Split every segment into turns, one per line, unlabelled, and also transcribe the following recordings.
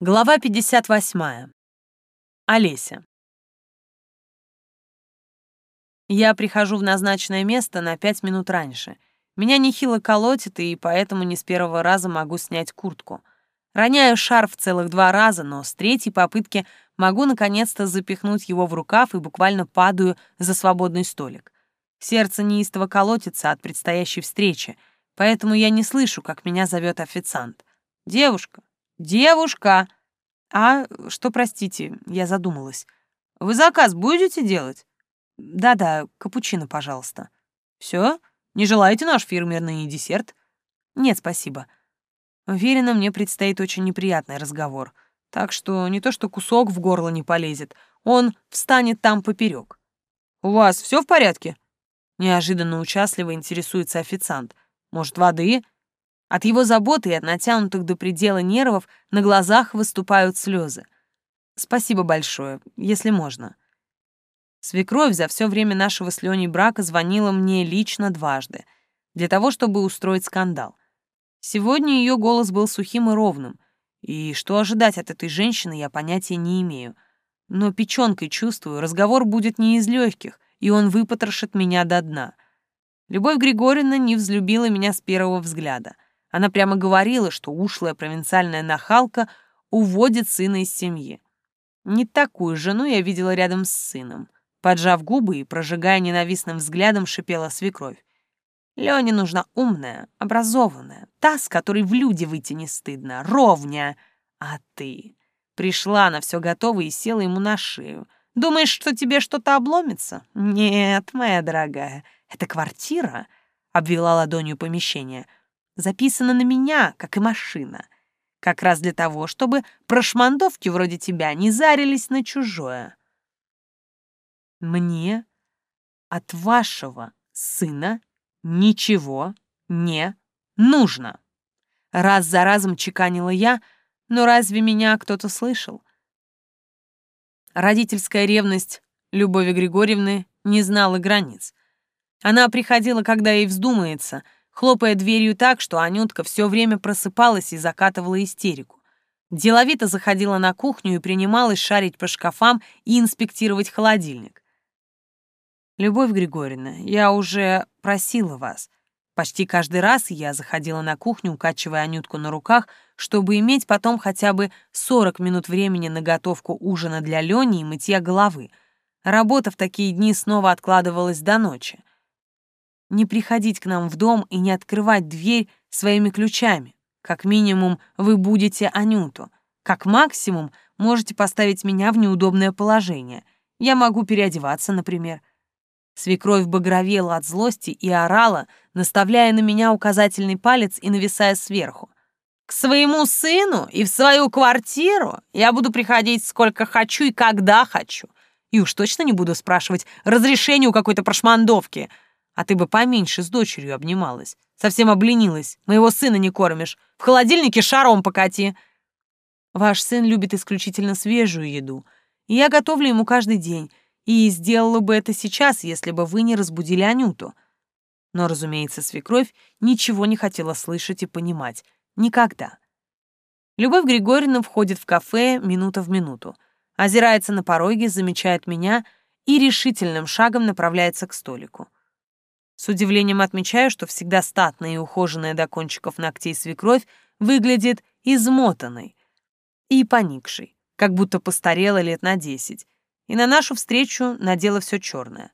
Глава 58. Олеся. Я прихожу в назначенное место на пять минут раньше. Меня нехило колотит, и поэтому не с первого раза могу снять куртку. Роняю шарф целых два раза, но с третьей попытки могу наконец-то запихнуть его в рукав и буквально падаю за свободный столик. Сердце неистово колотится от предстоящей встречи, поэтому я не слышу, как меня зовет официант. «Девушка! Девушка!» «А что, простите, я задумалась. Вы заказ будете делать?» «Да-да, капучино, пожалуйста». Все? Не желаете наш фирменный десерт?» «Нет, спасибо. Уверена, мне предстоит очень неприятный разговор. Так что не то что кусок в горло не полезет, он встанет там поперек. «У вас все в порядке?» Неожиданно участливо интересуется официант. «Может, воды?» От его заботы и от натянутых до предела нервов на глазах выступают слезы. Спасибо большое, если можно. Свекровь за все время нашего с Леней брака звонила мне лично дважды, для того, чтобы устроить скандал. Сегодня ее голос был сухим и ровным, и что ожидать от этой женщины, я понятия не имею. Но печенкой чувствую, разговор будет не из легких, и он выпотрошит меня до дна. Любовь Григорьевна не взлюбила меня с первого взгляда — она прямо говорила, что ушлая провинциальная нахалка уводит сына из семьи. Не такую жену я видела рядом с сыном. Поджав губы и прожигая ненавистным взглядом, шипела свекровь. Лене нужна умная, образованная, та, с которой в люди выйти не стыдно, ровня. А ты пришла на все готово и села ему на шею. Думаешь, что тебе что-то обломится? Нет, моя дорогая, это квартира, обвела ладонью помещение — записана на меня, как и машина. Как раз для того, чтобы прошмандовки вроде тебя не зарились на чужое. Мне от вашего сына ничего не нужно. Раз за разом чеканила я, но разве меня кто-то слышал? Родительская ревность Любови Григорьевны не знала границ. Она приходила, когда ей вздумается — хлопая дверью так, что Анютка все время просыпалась и закатывала истерику. Деловито заходила на кухню и принималась шарить по шкафам и инспектировать холодильник. «Любовь Григорьевна, я уже просила вас. Почти каждый раз я заходила на кухню, укачивая Анютку на руках, чтобы иметь потом хотя бы 40 минут времени на готовку ужина для Лёни и мытья головы. Работа в такие дни снова откладывалась до ночи не приходить к нам в дом и не открывать дверь своими ключами. Как минимум, вы будете Анюту. Как максимум, можете поставить меня в неудобное положение. Я могу переодеваться, например. Свекровь багровела от злости и орала, наставляя на меня указательный палец и нависая сверху. «К своему сыну и в свою квартиру я буду приходить сколько хочу и когда хочу. И уж точно не буду спрашивать разрешения у какой-то прошмандовки», а ты бы поменьше с дочерью обнималась. Совсем обленилась. Моего сына не кормишь. В холодильнике шаром покати. Ваш сын любит исключительно свежую еду. И я готовлю ему каждый день. И сделала бы это сейчас, если бы вы не разбудили Анюту. Но, разумеется, свекровь ничего не хотела слышать и понимать. Никогда. Любовь Григорьевна входит в кафе минута в минуту. Озирается на пороге, замечает меня и решительным шагом направляется к столику. С удивлением отмечаю, что всегда статная и ухоженная до кончиков ногтей свекровь выглядит измотанной и поникшей, как будто постарела лет на десять, и на нашу встречу надела все черное.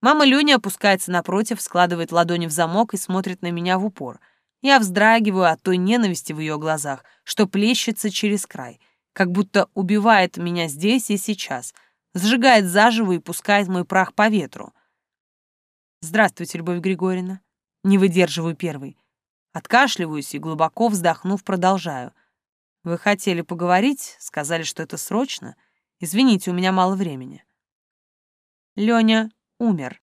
Мама Люня опускается напротив, складывает ладони в замок и смотрит на меня в упор. Я вздрагиваю от той ненависти в ее глазах, что плещется через край, как будто убивает меня здесь и сейчас, сжигает заживо и пускает мой прах по ветру. «Здравствуйте, Любовь Григорьевна». Не выдерживаю первый. Откашливаюсь и, глубоко вздохнув, продолжаю. «Вы хотели поговорить? Сказали, что это срочно? Извините, у меня мало времени». Лёня умер.